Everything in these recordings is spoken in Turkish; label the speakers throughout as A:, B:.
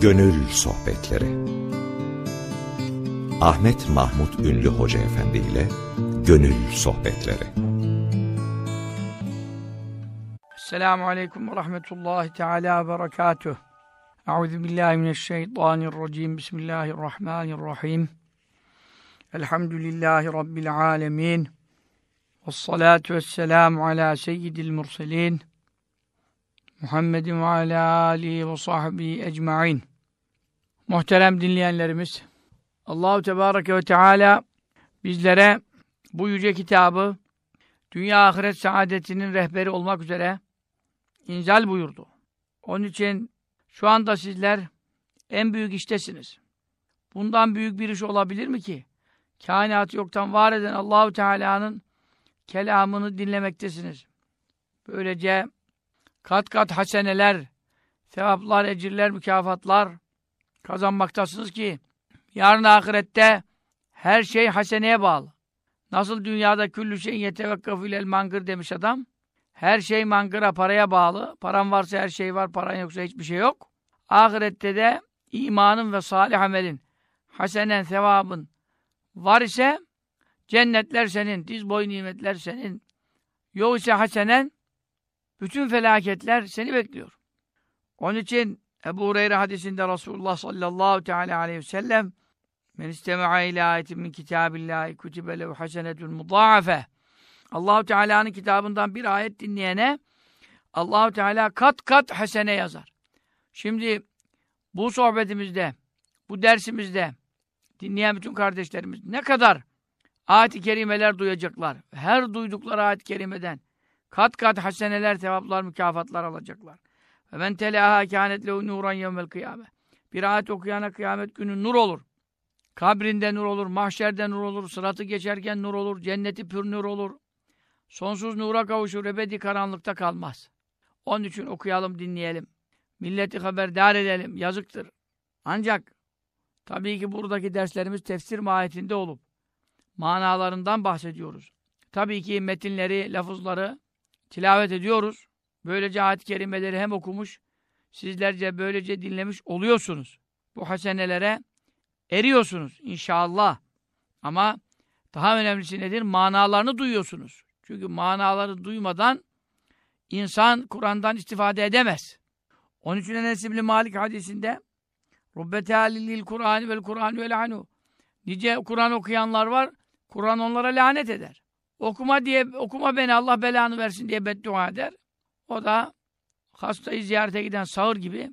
A: Gönül Sohbetleri Ahmet Mahmut Ünlü Hoca Efendi ile Gönül Sohbetleri
B: Selamun Aleyküm ve Rahmetullahi Teala ve Berekatuh. Euzu billahi mineşşeytanirracim. Bismillahirrahmanirrahim. Elhamdülillahi Rabbil alemin. Vessalatu vesselamu ala seyyidil murselin. Muhammedin ve ala alihi ve sahbihi ecmain. Muhterem dinleyenlerimiz, Allahu Tebareke ve Teala bizlere bu yüce kitabı dünya ahiret saadetinin rehberi olmak üzere inzal buyurdu. Onun için şu anda sizler en büyük iştesiniz. Bundan büyük bir iş olabilir mi ki? Kainatı yoktan var eden Allahu Teala'nın kelamını dinlemektesiniz. Böylece kat kat haseneler, sevaplar, ecirler, mükafatlar kazanmaktasınız ki yarın ahirette her şey haseneye bağlı. Nasıl dünyada küllü şeyin yetevekkafü ilel mangır demiş adam. Her şey mangıra, paraya bağlı. Paran varsa her şey var, paran yoksa hiçbir şey yok. Ahirette de imanın ve salih amelin, hasenen, sevabın var ise cennetler senin, diz boyu nimetler senin. Yok ise hasenen, bütün felaketler seni bekliyor. Onun için Ebu Hureyre hadisinde Resulullah sallallahu teala aleyhi ve sellem Men istema'a ila ayetin min kitabillahi kutibe lehu hasenetun mudha'afe Allahu Teala'nın kitabından bir ayet dinleyene Allahu Teala kat kat hasene yazar. Şimdi bu sohbetimizde, bu dersimizde dinleyen bütün kardeşlerimiz ne kadar ayet-i kerimeler duyacaklar. Her duydukları ayet-i kerimeden kat kat haseneler, sevaplar, mükafatlar alacaklar. Ve men telâhâ kânet nûran yevmel kıyâme. Bir ayet okuyana kıyamet günü nur olur. Kabrinde nur olur, mahşerde nur olur, sıratı geçerken nur olur, cenneti pür nur olur. Sonsuz nura kavuşur, ebedi karanlıkta kalmaz. Onun için okuyalım, dinleyelim. Milleti haberdar edelim, yazıktır. Ancak tabii ki buradaki derslerimiz tefsir mahiyetinde olup manalarından bahsediyoruz. Tabii ki metinleri, lafızları tilavet ediyoruz. Böylece ayet-i kerimeleri hem okumuş, sizlerce böylece dinlemiş oluyorsunuz. Bu hasenelere eriyorsunuz inşallah. Ama daha önemlisi nedir? Manalarını duyuyorsunuz. Çünkü manaları duymadan insan Kur'an'dan istifade edemez. Onun için Enes İbni Malik hadisinde Rubbete halilil Kur'an vel Kur'an vel anu Nice Kur'an okuyanlar var. Kur'an onlara lanet eder. Okuma diye okuma beni Allah belanı versin diye beddua eder. O da hastayı ziyarete giden sağır gibi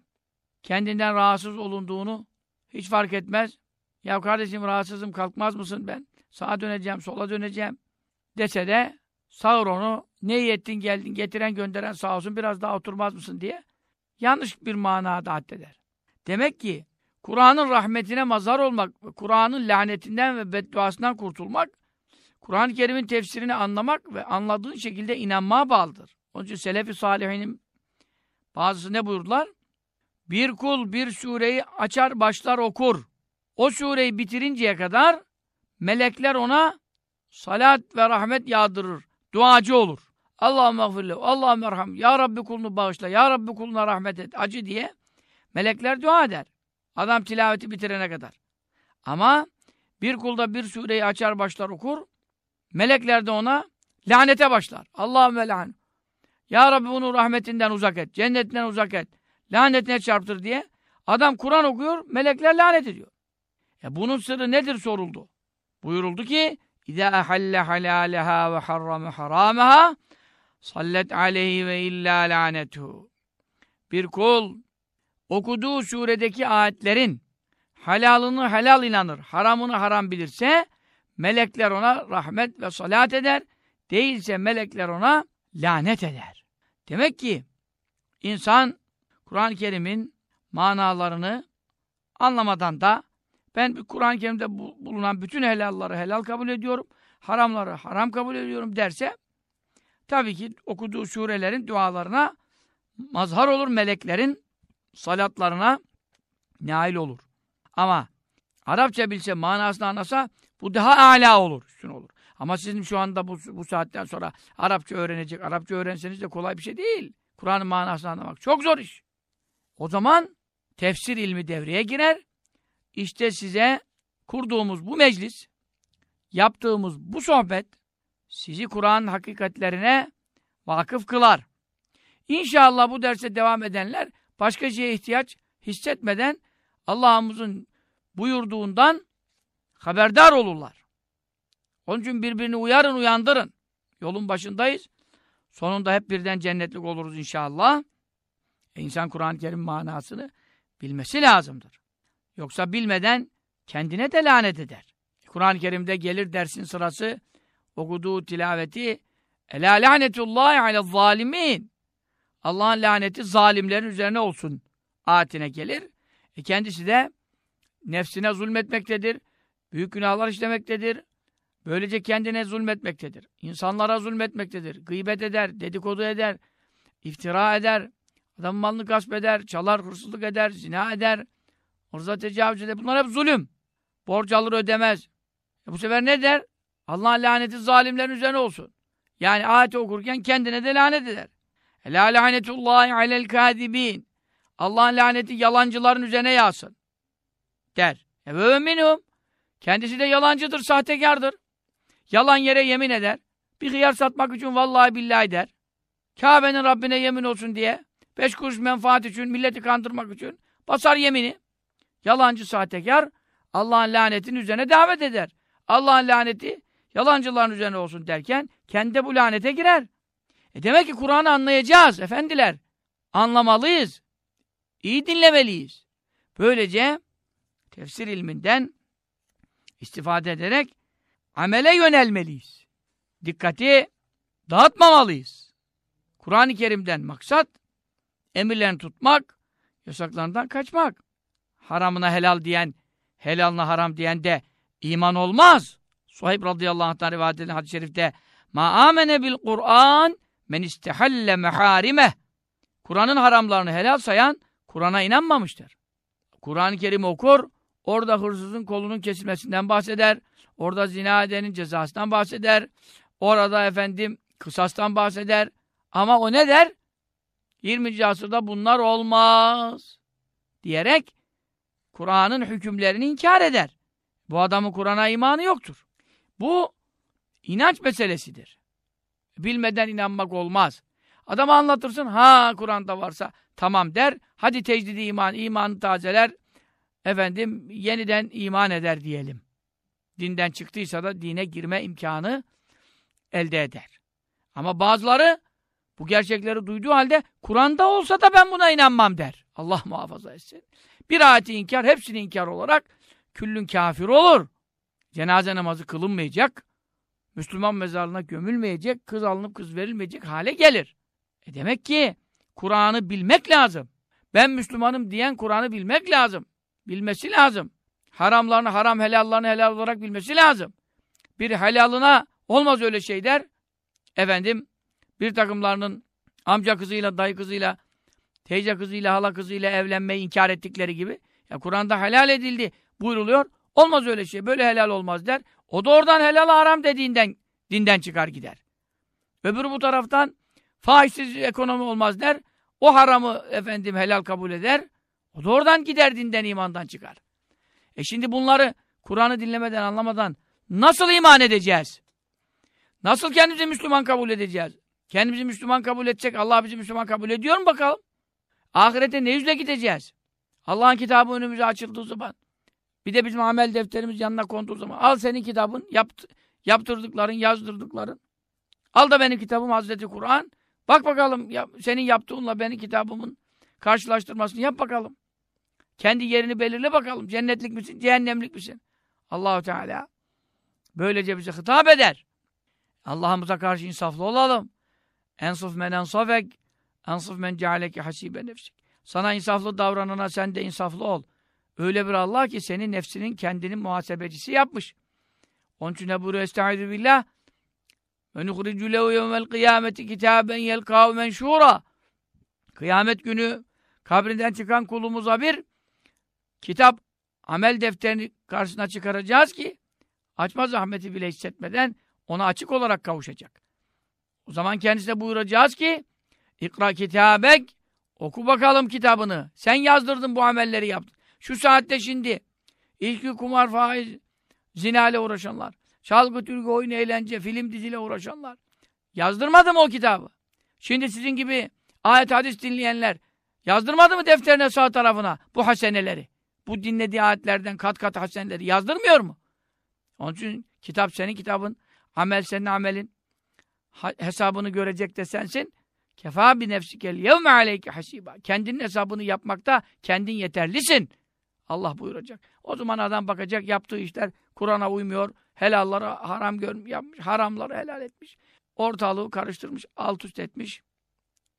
B: kendinden rahatsız olunduğunu hiç fark etmez. Ya kardeşim rahatsızım kalkmaz mısın ben? Sağa döneceğim, sola döneceğim dese de sağır onu ne iyi ettin geldin getiren gönderen sağ olsun biraz daha oturmaz mısın diye yanlış bir manada addeder. Demek ki Kur'an'ın rahmetine mazhar olmak, Kur'an'ın lanetinden ve bedduasından kurtulmak, Kur'an-ı Kerim'in tefsirini anlamak ve anladığın şekilde inanmaya bağlıdır. Onun için Selefi Salihinin bazısı ne buyurdular? Bir kul bir sureyi açar başlar okur. O sureyi bitirinceye kadar melekler ona salat ve rahmet yağdırır. Duacı olur. Allahümme gfirlehu, Allahümme erham, Ya Rabbi kulunu bağışla, Ya Rabbi kuluna rahmet et, acı diye melekler dua eder. Adam tilaveti bitirene kadar. Ama bir kulda bir sureyi açar başlar okur, melekler de ona lanete başlar. Allahümme lan. Ya Rabbi bunu rahmetinden uzak et, cennetinden uzak et, lanetine çarptır diye. Adam Kur'an okuyor, melekler lanet ediyor. E bunun sırrı nedir soruldu. Buyuruldu ki İzâ ahalle halâleha ve harrame harâmeha sallet aleyhi ve illâ lanetuhu. Bir kul okuduğu suredeki ayetlerin halalını helal inanır, haramını haram bilirse melekler ona rahmet ve salat eder. Değilse melekler ona lanet eder. Demek ki insan Kur'an-ı Kerim'in manalarını anlamadan da ben Kur'an-ı Kerim'de bulunan bütün helalları helal kabul ediyorum, haramları haram kabul ediyorum derse tabii ki okuduğu surelerin dualarına mazhar olur, meleklerin salatlarına nail olur. Ama Arapça bilse, manasını anlasa bu daha âlâ olur, üstün olur. Ama sizin şu anda bu, bu saatten sonra Arapça öğrenecek, Arapça öğrenseniz de kolay bir şey değil. Kur'an'ın manasını anlamak çok zor iş. O zaman tefsir ilmi devreye girer. İşte size kurduğumuz bu meclis, yaptığımız bu sohbet sizi Kur'an hakikatlerine vakıf kılar. İnşallah bu derse devam edenler başka şeye ihtiyaç hissetmeden Allah'ımızın buyurduğundan haberdar olurlar. Onun için birbirini uyarın, uyandırın. Yolun başındayız. Sonunda hep birden cennetlik oluruz inşallah. E insan Kur'an-ı Kerim manasını bilmesi lazımdır. Yoksa bilmeden kendine de lanet eder. Kur'an-ı Kerim'de gelir dersin sırası okuduğu tilaveti Ela lanetullahi ala zalimin Allah'ın laneti zalimlerin üzerine olsun ayetine gelir. E kendisi de nefsine zulmetmektedir. Büyük günahlar işlemektedir. Böylece kendine zulmetmektedir. İnsanlara zulmetmektedir. Gıybet eder, dedikodu eder, iftira eder, adam malını gasp eder, çalar, hırsızlık eder, zina eder, orza tecavüz eder. Bunlar hep zulüm. Borç alır ödemez. E bu sefer ne der? Allah'ın laneti zalimlerin üzerine olsun. Yani ayeti okurken kendine de lanet eder. La lanetullahi alel kadibin. Allah'ın laneti yalancıların üzerine yağsın. Der. E ve minhum. Kendisi de yalancıdır, sahtekardır. Yalan yere yemin eder. Bir hıyar satmak için vallahi billahi der. Kabe'nin Rabbine yemin olsun diye. Beş kuruş menfaat için, milleti kandırmak için basar yemini. Yalancı sahtekar Allah'ın lanetinin üzerine davet eder. Allah'ın laneti yalancıların üzerine olsun derken kendi bu lanete girer. E demek ki Kur'an'ı anlayacağız efendiler. Anlamalıyız. İyi dinlemeliyiz. Böylece tefsir ilminden istifade ederek amele yönelmeliyiz. Dikkati dağıtmamalıyız. Kur'an-ı Kerim'den maksat emirlerini tutmak, yasaklarından kaçmak. Haramına helal diyen, helalına haram diyen de iman olmaz. Suheyb radıyallahu anh'tan rivayet edilen hadis-i şerifte Ma amene bil Kur'an men istehalle meharimeh Kur'an'ın haramlarını helal sayan Kur'an'a inanmamıştır. Kur'an-ı Kerim okur, orada hırsızın kolunun kesilmesinden bahseder, orada zina edenin cezasından bahseder, orada efendim kısastan bahseder. Ama o ne der? 20. asırda bunlar olmaz diyerek Kur'an'ın hükümlerini inkar eder. Bu adamın Kur'an'a imanı yoktur. Bu inanç meselesidir. Bilmeden inanmak olmaz. Adama anlatırsın, ha Kur'an'da varsa tamam der. Hadi tecdidi iman, imanı tazeler. Efendim yeniden iman eder diyelim. Dinden çıktıysa da dine girme imkanı elde eder. Ama bazıları bu gerçekleri duyduğu halde Kur'an'da olsa da ben buna inanmam der. Allah muhafaza etsin. Bir ayeti inkar, hepsini inkar olarak küllün kafir olur. Cenaze namazı kılınmayacak. Müslüman mezarlığına gömülmeyecek, kız alınıp kız verilmeyecek hale gelir. E demek ki Kur'an'ı bilmek lazım. Ben Müslümanım diyen Kur'an'ı bilmek lazım. Bilmesi lazım. Haramlarını haram, helallarını helal olarak bilmesi lazım. Bir helalına olmaz öyle şey der. Efendim, bir takımlarının amca kızıyla, dayı kızıyla, teyze kızıyla, hala kızıyla evlenmeyi inkar ettikleri gibi. Ya Kur'an'da helal edildi buyruluyor. Olmaz öyle şey. Böyle helal olmaz der. O da oradan helal haram dediğinden dinden çıkar gider. Öbürü bu taraftan faizsiz ekonomi olmaz der. O haramı efendim helal kabul eder. O da oradan gider dinden imandan çıkar. E şimdi bunları Kur'an'ı dinlemeden anlamadan nasıl iman edeceğiz? Nasıl kendimizi Müslüman kabul edeceğiz? Kendimizi Müslüman kabul edecek Allah bizi Müslüman kabul ediyor mu bakalım? Ahirete ne yüzle gideceğiz? Allah'ın kitabı önümüze açıldığı zaman bir de bizim amel defterimiz yanına konduğu zaman al senin kitabın, yapt, yaptırdıkların, yazdırdıkların. Al da benim kitabım Hazreti Kur'an. Bak bakalım ya, senin yaptığınla benim kitabımın karşılaştırmasını yap bakalım. Kendi yerini belirle bakalım. Cennetlik misin, cehennemlik misin? Allahu Teala böylece bize hitap eder. Allah'ımıza karşı insaflı olalım. Ensuf men ensafek, ensuf men cealeke hasibe nefsik. Sana insaflı davranana sen de insaflı ol. Öyle bir Allah ki senin nefsinin kendinin muhasebecisi yapmış. Onun için ne buyuruyor? Estaizu billah. Ve nuhricu lehu yevmel kıyameti kitaben yelkav menşura. Kıyamet günü kabrinden çıkan kulumuza bir kitap, amel defterini karşısına çıkaracağız ki açma zahmeti bile hissetmeden ona açık olarak kavuşacak. O zaman kendisine buyuracağız ki İkra kitabek Oku bakalım kitabını. Sen yazdırdın bu amelleri yaptın. Şu saatte şimdi ilki kumar, faiz, zina ile uğraşanlar, çalgı, türkü, oyun, eğlence, film, diziyle uğraşanlar. Yazdırmadı mı o kitabı? Şimdi sizin gibi ayet hadis dinleyenler yazdırmadı mı defterine sağ tarafına bu haseneleri? Bu dinlediği ayetlerden kat kat haseneleri yazdırmıyor mu? Onun için kitap senin kitabın, amel senin amelin. Hesabını görecek de sensin. Kefa bi nefsikel yevme aleyke hasiba. Kendinin hesabını yapmakta kendin yeterlisin. Allah buyuracak. O zaman adam bakacak yaptığı işler Kur'an'a uymuyor. Helalları haram görmüş, yapmış, haramları helal etmiş. Ortalığı karıştırmış, alt üst etmiş.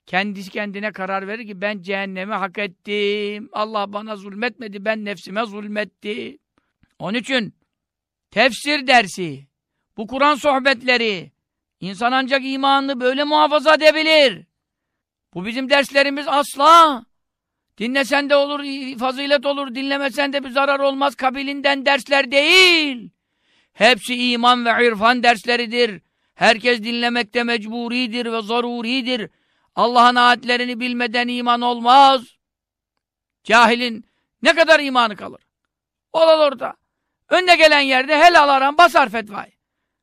B: Kendisi kendine karar verir ki ben cehennemi hak ettim. Allah bana zulmetmedi, ben nefsime zulmettim. Onun için tefsir dersi, bu Kur'an sohbetleri, insan ancak imanını böyle muhafaza edebilir. Bu bizim derslerimiz asla. Dinlesen de olur, fazilet olur, dinlemesen de bir zarar olmaz kabilinden dersler değil. Hepsi iman ve irfan dersleridir. Herkes dinlemekte mecburidir ve zaruridir. Allah'ın ayetlerini bilmeden iman olmaz. Cahilin ne kadar imanı kalır? Olal orada. Önüne gelen yerde helal aran basar fetvayı.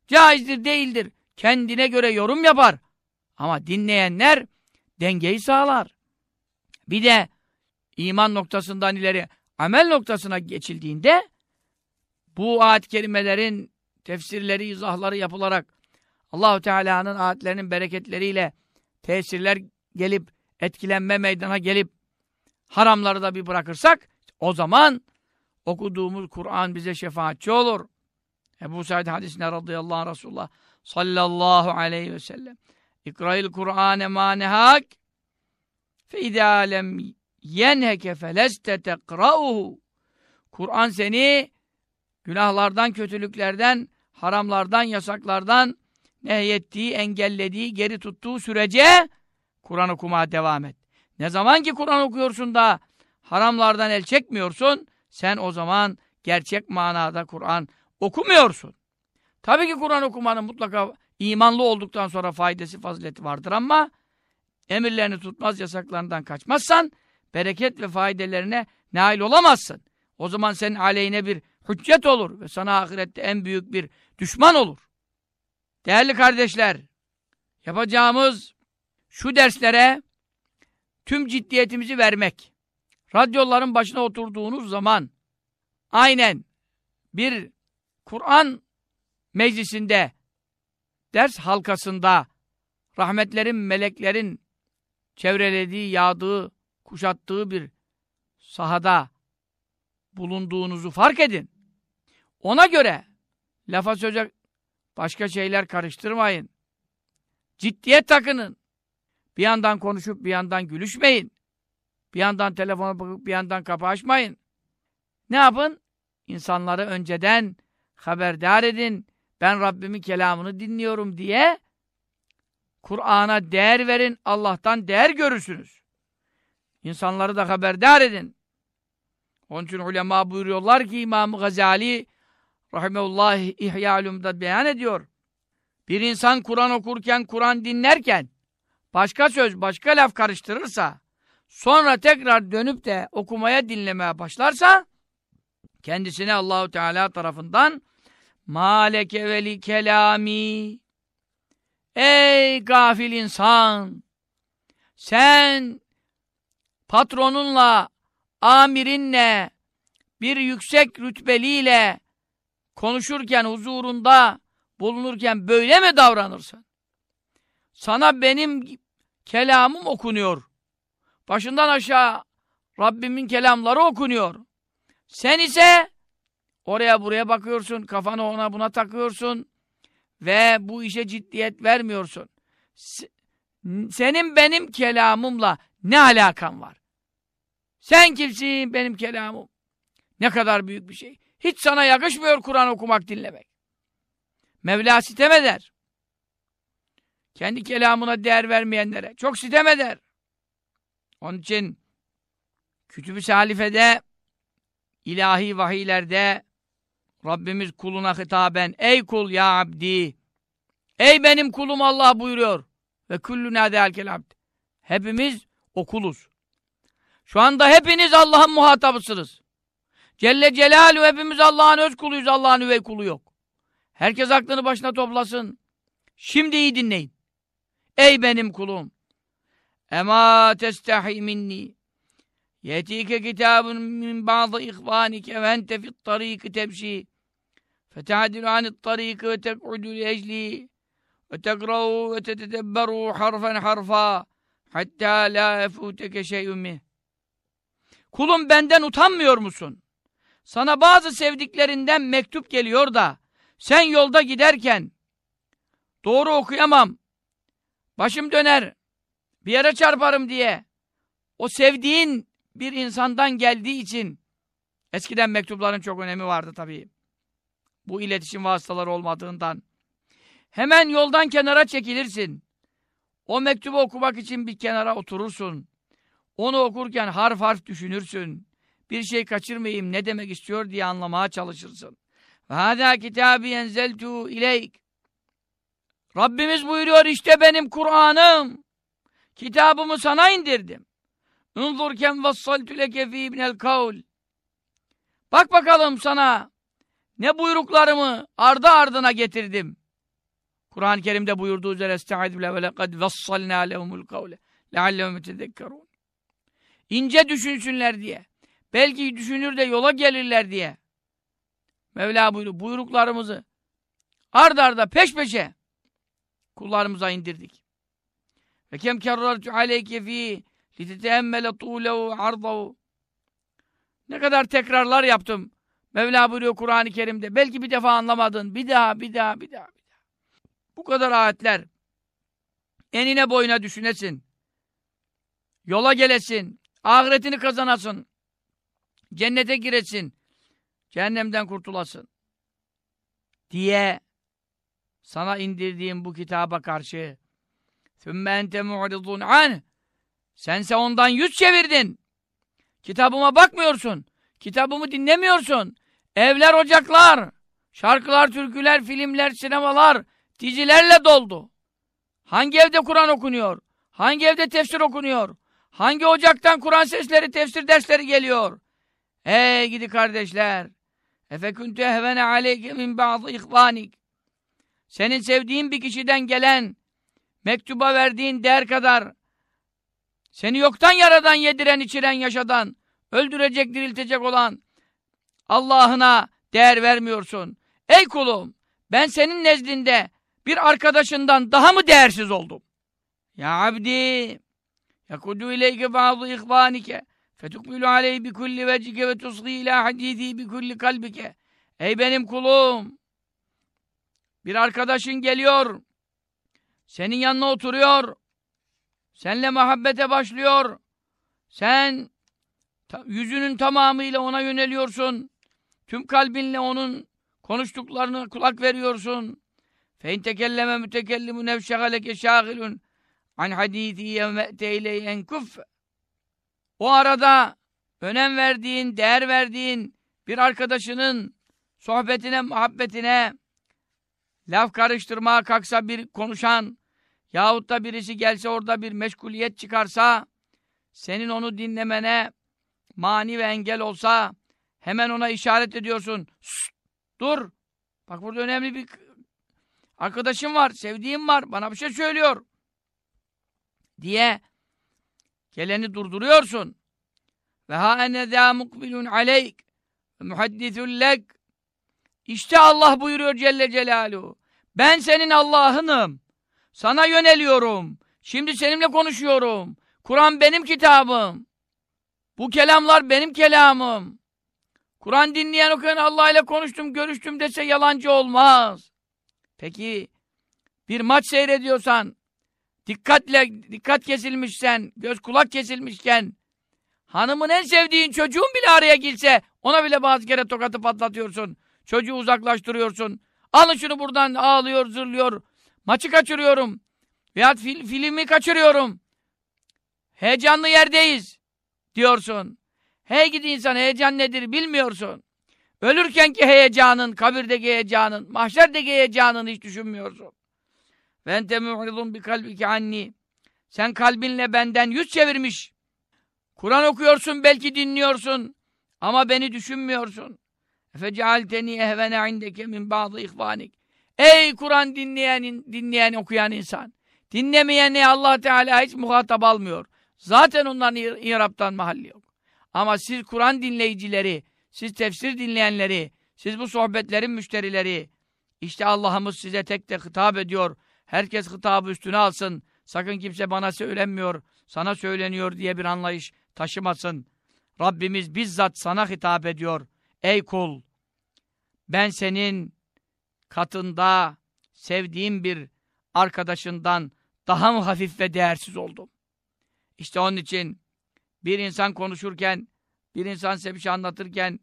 B: Caizdir değildir. Kendine göre yorum yapar. Ama dinleyenler dengeyi sağlar. Bir de iman noktasından ileri amel noktasına geçildiğinde bu ayet kelimelerin tefsirleri, izahları yapılarak Allahu Teala'nın ayetlerinin bereketleriyle tesirler gelip etkilenme meydana gelip haramları da bir bırakırsak o zaman okuduğumuz Kur'an bize şefaatçi olur. Ebu Said hadisine radıyallahu anh Resulullah sallallahu aleyhi ve sellem İkra'il Kur'ane manehak fe idâ lem yenheke feleste tekra'uhu Kur'an seni günahlardan, kötülüklerden, haramlardan, yasaklardan nehyettiği, engellediği, geri tuttuğu sürece Kur'an okumaya devam et. Ne zaman ki Kur'an okuyorsun da haramlardan el çekmiyorsun, sen o zaman gerçek manada Kur'an okumuyorsun. Tabii ki Kur'an okumanın mutlaka imanlı olduktan sonra faydası, fazileti vardır ama emirlerini tutmaz, yasaklarından kaçmazsan bereket ve faydelerine nail olamazsın. O zaman senin aleyhine bir hüccet olur ve sana ahirette en büyük bir düşman olur. Değerli kardeşler, yapacağımız şu derslere tüm ciddiyetimizi vermek. Radyoların başına oturduğunuz zaman aynen bir Kur'an meclisinde, ders halkasında rahmetlerin, meleklerin çevrelediği, yağdığı, kuşattığı bir sahada bulunduğunuzu fark edin. Ona göre lafa söze başka şeyler karıştırmayın. Ciddiyet takının. Bir yandan konuşup bir yandan gülüşmeyin. Bir yandan telefona bakıp bir yandan kapı açmayın. Ne yapın? İnsanları önceden haberdar edin. Ben Rabbimin kelamını dinliyorum diye Kur'an'a değer verin. Allah'tan değer görürsünüz. İnsanları da haberdar edin. Onun için ulema buyuruyorlar ki İmam Gazali Rahimeullah İhya beyan ediyor. Bir insan Kur'an okurken, Kur'an dinlerken başka söz, başka laf karıştırırsa sonra tekrar dönüp de okumaya, dinlemeye başlarsa kendisine Allahu Teala tarafından maleke veli kelami ey gafil insan sen patronunla amirinle bir yüksek rütbeliyle konuşurken huzurunda bulunurken böyle mi davranırsın? Sana benim kelamım okunuyor. Başından aşağı Rabbimin kelamları okunuyor. Sen ise oraya buraya bakıyorsun, kafanı ona buna takıyorsun ve bu işe ciddiyet vermiyorsun. Senin benim kelamımla ne alakan var? Sen kimsin benim kelamım? Ne kadar büyük bir şey. Hiç sana yakışmıyor Kur'an okumak, dinlemek. Mevla sitem eder. Kendi kelamına değer vermeyenlere çok sitem eder. Onun için Kütüb-i Salife'de ilahi vahiylerde Rabbimiz kuluna hitaben ey kul ya abdi ey benim kulum Allah buyuruyor ve kulluna del abd hepimiz okuluz Şu anda hepiniz Allah'ın muhatabısınız. Celle Celaluhu hepimiz Allah'ın öz kuluyuz. Allah'ın üvey kulu yok. Herkes aklını başına toplasın. Şimdi iyi dinleyin. Ey benim kulum. Ema testahi minni. Yetike kitabun min bazı ihvanike ve ente fit tariki tebşi. Fetadilu anit tariki ve tek'udu li ecli. Ve tekra'u ve tetedebberu harfen harfa. Hatta la efuteke şey'un mih. Kulum benden utanmıyor musun? Sana bazı sevdiklerinden mektup geliyor da sen yolda giderken doğru okuyamam. Başım döner. Bir yere çarparım diye. O sevdiğin bir insandan geldiği için eskiden mektupların çok önemi vardı tabii. Bu iletişim vasıtaları olmadığından. Hemen yoldan kenara çekilirsin. O mektubu okumak için bir kenara oturursun. Onu okurken harf harf düşünürsün. Bir şey kaçırmayayım ne demek istiyor diye anlamaya çalışırsın. Ve hâzâ kitâbi enzeltû ileyk. Rabbimiz buyuruyor işte benim Kur'an'ım. Kitabımı sana indirdim. Unzur kem vassaltü leke fî ibnel kavl. Bak bakalım sana ne buyruklarımı ardı ardına getirdim. Kur'an-ı Kerim'de buyurduğu üzere estaizu bile ve lekad vassalnâ lehumul kavle leallehum yetezekkerûn. İnce düşünsünler diye. Belki düşünür de yola gelirler diye. Mevla buyuruyor. Buyruklarımızı ard arda peş peşe kullarımıza indirdik. Ve kem kerrartu aleyke fî liteteemmele tûlehu ardahu Ne kadar tekrarlar yaptım. Mevla buyuruyor Kur'an-ı Kerim'de. Belki bir defa anlamadın. Bir daha, bir daha, bir daha, bir daha. Bu kadar ayetler. Enine boyuna düşünesin. Yola gelesin. Ahiretini kazanasın. Cennete giresin. Cehennemden kurtulasın. Diye sana indirdiğim bu kitaba karşı ثُمَّ اَنْتَ مُعْرِضُونَ عَنْ Sense ondan yüz çevirdin. Kitabıma bakmıyorsun. Kitabımı dinlemiyorsun. Evler, ocaklar, şarkılar, türküler, filmler, sinemalar, dizilerle doldu. Hangi evde Kur'an okunuyor? Hangi evde tefsir okunuyor? Hangi ocaktan Kur'an sesleri, tefsir dersleri geliyor? Ey gidi kardeşler! Efeküntü ehvene aleyke min bazı ihvanik. Senin sevdiğin bir kişiden gelen, mektuba verdiğin değer kadar, seni yoktan yaradan, yediren, içiren, yaşadan, öldürecek, diriltecek olan Allah'ına değer vermiyorsun. Ey kulum, ben senin nezdinde bir arkadaşından daha mı değersiz oldum? Ya abdi, yekudu ileyke bazı ihvanike, fetukbilu aleyhi bi kulli vecike ve tusgi ila hadithi bi kulli kalbike. Ey benim kulum, bir arkadaşın geliyor, senin yanına oturuyor, seninle muhabbete başlıyor, sen yüzünün tamamıyla ona yöneliyorsun, tüm kalbinle onun konuştuklarını kulak veriyorsun. Fe in tekelleme mütekellimun ev şegaleke an hadithi yevme'te ileyhen kuff. O arada önem verdiğin, değer verdiğin bir arkadaşının sohbetine, muhabbetine laf karıştırmaya kalksa bir konuşan yahut da birisi gelse orada bir meşguliyet çıkarsa senin onu dinlemene mani ve engel olsa hemen ona işaret ediyorsun. Dur. Bak burada önemli bir arkadaşım var, sevdiğim var, bana bir şey söylüyor. Diye geleni durduruyorsun. Ve ha ene zâ mukbilun aleyk muhaddithun lek. İşte Allah buyuruyor Celle Celaluhu. Ben senin Allah'ınım. Sana yöneliyorum. Şimdi seninle konuşuyorum. Kur'an benim kitabım. Bu kelamlar benim kelamım. Kur'an dinleyen okuyan Allah ile konuştum, görüştüm dese yalancı olmaz. Peki bir maç seyrediyorsan, dikkatle dikkat kesilmişsen, göz kulak kesilmişken, hanımın en sevdiğin çocuğun bile araya girse, ona bile bazı kere tokatı patlatıyorsun. Çocuğu uzaklaştırıyorsun. Alın şunu buradan ağlıyor, zırlıyor. Maçı kaçırıyorum. Veyahut fil, filmi kaçırıyorum. Heyecanlı yerdeyiz diyorsun. Hey gidi insan heyecan nedir bilmiyorsun. Ölürkenki heyecanın, kabirdeki heyecanın, mahşerdeki heyecanını hiç düşünmüyorsun. Ve ente mu'ridun bi kalbiki anni. Sen kalbinle benden yüz çevirmiş. Kur'an okuyorsun, belki dinliyorsun. Ama beni düşünmüyorsun. Fecealteni ehvene indeke min bazı ihvanik. Ey Kur'an dinleyen, dinleyen, okuyan insan. Dinlemeyeni Allah Teala hiç muhatap almıyor. Zaten onların İrab'dan mahalli yok. Ama siz Kur'an dinleyicileri, siz tefsir dinleyenleri, siz bu sohbetlerin müşterileri, işte Allah'ımız size tek tek hitap ediyor. Herkes hitabı üstüne alsın. Sakın kimse bana söylenmiyor, sana söyleniyor diye bir anlayış taşımasın. Rabbimiz bizzat sana hitap ediyor. Ey kul! Ben senin katında sevdiğim bir arkadaşından daha mı hafif ve değersiz oldum? İşte onun için bir insan konuşurken, bir insan size bir şey anlatırken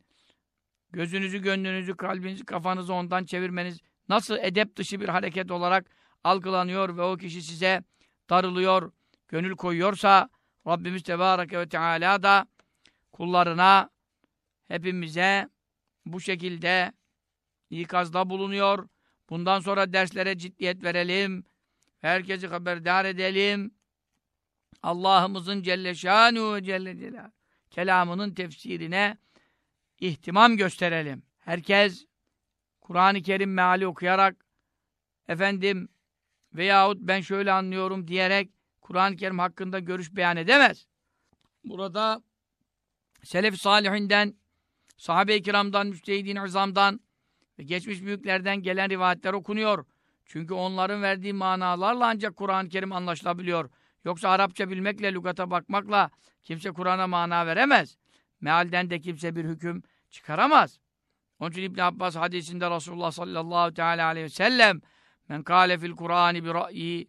B: gözünüzü, gönlünüzü, kalbinizi, kafanızı ondan çevirmeniz nasıl edep dışı bir hareket olarak algılanıyor ve o kişi size darılıyor, gönül koyuyorsa Rabbimiz Tebareke ve Teala da kullarına, hepimize bu şekilde ikazda bulunuyor. Bundan sonra derslere ciddiyet verelim. Herkesi haberdar edelim. Allah'ımızın Celle Şanu ve Celle Celal kelamının tefsirine ihtimam gösterelim. Herkes Kur'an-ı Kerim meali okuyarak efendim veyahut ben şöyle anlıyorum diyerek Kur'an-ı Kerim hakkında görüş beyan edemez. Burada Selef-i Salihinden, sahabe-i kiramdan, müstehidin izamdan ve geçmiş büyüklerden gelen rivayetler okunuyor. Çünkü onların verdiği manalarla ancak Kur'an-ı Kerim anlaşılabiliyor. Yoksa Arapça bilmekle, lügata bakmakla kimse Kur'an'a mana veremez. Mealden de kimse bir hüküm çıkaramaz. Onun için İbn Abbas hadisinde Resulullah sallallahu teala aleyhi ve sellem men kâle fil Kur'ani bi ra'yi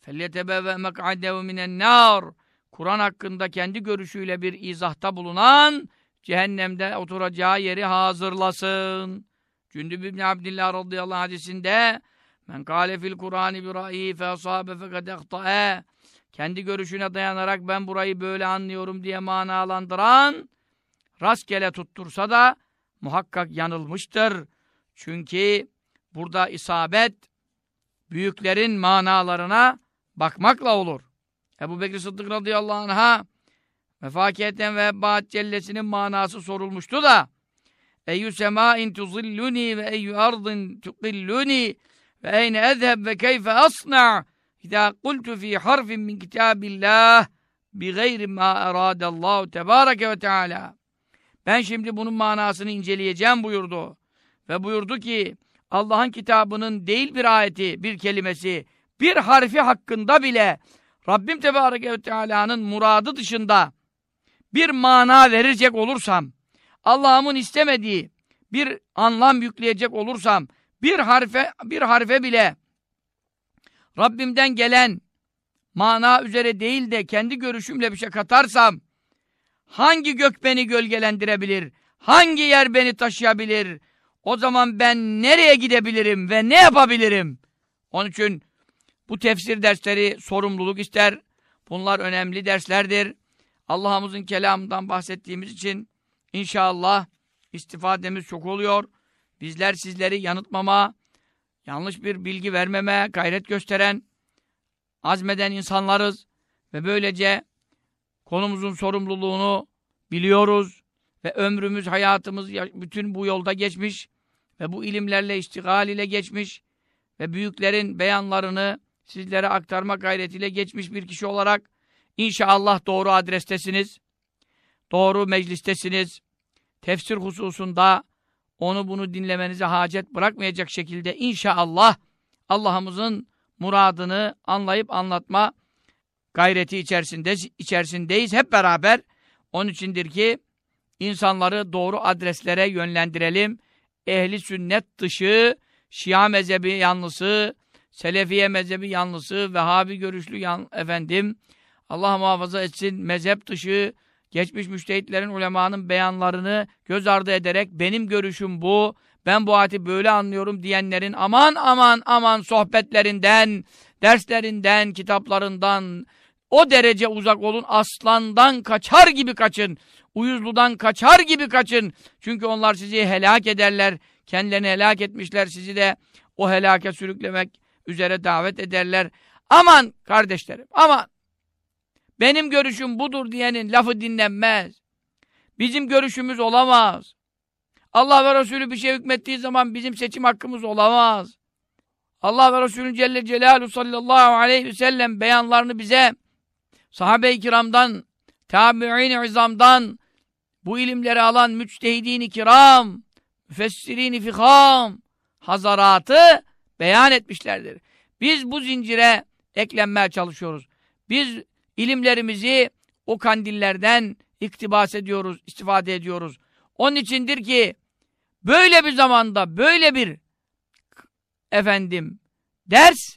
B: felyetebevve mek'adehu minen nar Kur'an hakkında kendi görüşüyle bir izahta bulunan cehennemde oturacağı yeri hazırlasın. Cündüb İbni Abdillah radıyallahu hadisinde men kâle fil Kur'ani bi ra'yi fe asâbe fekad ehta'e kendi görüşüne dayanarak ben burayı böyle anlıyorum diye manalandıran rastgele tuttursa da muhakkak yanılmıştır. Çünkü burada isabet büyüklerin manalarına bakmakla olur. Ebu Bekir Sıddık radıyallahu anh'a vefakiyeten ve ebbaat cellesinin manası sorulmuştu da Eyyü semâin tuzilluni ve eyyü ardın tuqilluni ve eyne ezheb ve keyfe asna' İzâ kultu fî harfin min kitâbillâh bi gayri mâ erâdallâhu tebâreke ve teâlâ. Ben şimdi bunun manasını inceleyeceğim buyurdu. Ve buyurdu ki Allah'ın kitabının değil bir ayeti, bir kelimesi, bir harfi hakkında bile Rabbim Tebareke ve Teala'nın muradı dışında bir mana verecek olursam, Allah'ımın istemediği bir anlam yükleyecek olursam, bir harfe bir harfe bile Rabbimden gelen mana üzere değil de kendi görüşümle bir şey katarsam hangi gök beni gölgelendirebilir? Hangi yer beni taşıyabilir? O zaman ben nereye gidebilirim ve ne yapabilirim? Onun için bu tefsir dersleri sorumluluk ister. Bunlar önemli derslerdir. Allah'ımızın kelamından bahsettiğimiz için inşallah istifademiz çok oluyor. Bizler sizleri yanıtmama, yanlış bir bilgi vermeme gayret gösteren, azmeden insanlarız ve böylece konumuzun sorumluluğunu biliyoruz ve ömrümüz, hayatımız bütün bu yolda geçmiş ve bu ilimlerle iştigal ile geçmiş ve büyüklerin beyanlarını sizlere aktarma gayretiyle geçmiş bir kişi olarak inşallah doğru adrestesiniz, doğru meclistesiniz, tefsir hususunda onu bunu dinlemenize hacet bırakmayacak şekilde inşallah Allah'ımızın muradını anlayıp anlatma gayreti içerisinde, içerisindeyiz hep beraber. Onun içindir ki insanları doğru adreslere yönlendirelim. Ehli sünnet dışı, Şia mezhebi yanlısı, Selefiye mezhebi yanlısı, Vehhabi görüşlü yan, efendim, Allah muhafaza etsin mezhep dışı, geçmiş müştehitlerin, ulemanın beyanlarını göz ardı ederek benim görüşüm bu, ben bu ayeti böyle anlıyorum diyenlerin aman aman aman sohbetlerinden, derslerinden, kitaplarından o derece uzak olun. Aslandan kaçar gibi kaçın. Uyuzludan kaçar gibi kaçın. Çünkü onlar sizi helak ederler. Kendilerini helak etmişler. Sizi de o helake sürüklemek üzere davet ederler. Aman kardeşlerim aman. benim görüşüm budur diyenin lafı dinlenmez. Bizim görüşümüz olamaz. Allah ve Resulü bir şey hükmettiği zaman bizim seçim hakkımız olamaz. Allah ve Resulü Celle Celaluhu sallallahu aleyhi ve sellem beyanlarını bize sahabe-i kiramdan, tabi'in-i izamdan, bu ilimleri alan müçtehidin-i kiram, müfessirin-i fikam, hazaratı beyan etmişlerdir. Biz bu zincire eklenmeye çalışıyoruz. Biz ilimlerimizi o kandillerden iktibas ediyoruz, istifade ediyoruz. Onun içindir ki böyle bir zamanda böyle bir efendim ders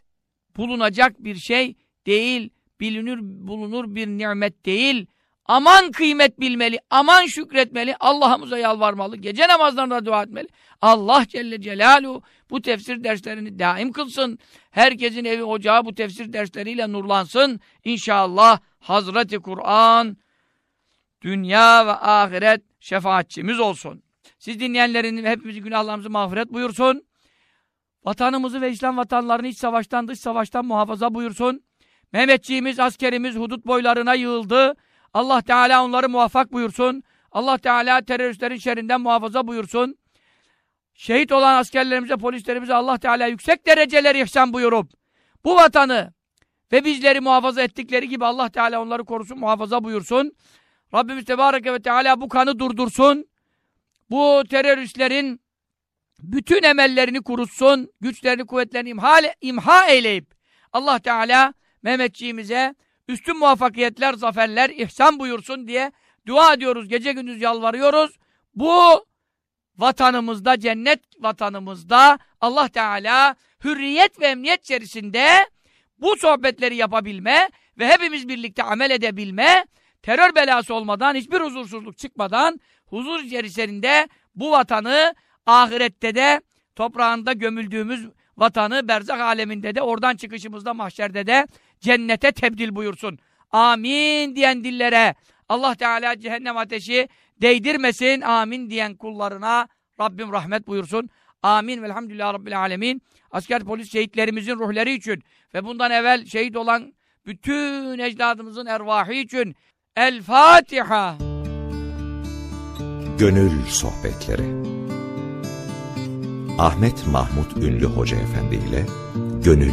B: bulunacak bir şey değil, bilinir bulunur bir nimet değil. Aman kıymet bilmeli, aman şükretmeli, Allah'ımıza yalvarmalı, gece namazlarında dua etmeli. Allah Celle Celaluhu bu tefsir derslerini daim kılsın. Herkesin evi ocağı bu tefsir dersleriyle nurlansın. İnşallah Hazreti Kur'an dünya ve ahiret şefaatçimiz olsun. Siz dinleyenlerin hepimizin günahlarımızı mağfiret buyursun. Vatanımızı ve İslam vatanlarını iç savaştan dış savaştan muhafaza buyursun. Mehmetçiğimiz, askerimiz hudut boylarına yığıldı. Allah Teala onları muvaffak buyursun. Allah Teala teröristlerin şerrinden muhafaza buyursun. Şehit olan askerlerimize, polislerimize Allah Teala yüksek dereceler ihsan buyurup bu vatanı ve bizleri muhafaza ettikleri gibi Allah Teala onları korusun, muhafaza buyursun. Rabbimiz Tebareke ve Teala bu kanı durdursun. Bu teröristlerin bütün emellerini kurutsun, güçlerini, kuvvetlerini imha, imha eyleyip Allah Teala Mehmetçiğimize üstün muvaffakiyetler, zaferler ihsan buyursun diye dua ediyoruz. Gece gündüz yalvarıyoruz. Bu vatanımızda, cennet vatanımızda Allah Teala hürriyet ve emniyet içerisinde bu sohbetleri yapabilme ve hepimiz birlikte amel edebilme, terör belası olmadan, hiçbir huzursuzluk çıkmadan huzur içerisinde bu vatanı ahirette de toprağında gömüldüğümüz vatanı berzak aleminde de oradan çıkışımızda mahşerde de cennete tebdil buyursun. Amin diyen dillere Allah Teala cehennem ateşi değdirmesin. Amin diyen kullarına Rabbim rahmet buyursun. Amin. Velhamdülillah Rabbil alemin. Asker polis şehitlerimizin ruhları için ve bundan evvel şehit olan bütün ecdadımızın ervahı için El Fatiha.
A: Gönül Sohbetleri Ahmet Mahmut Ünlü Hoca Efendi ile Gönül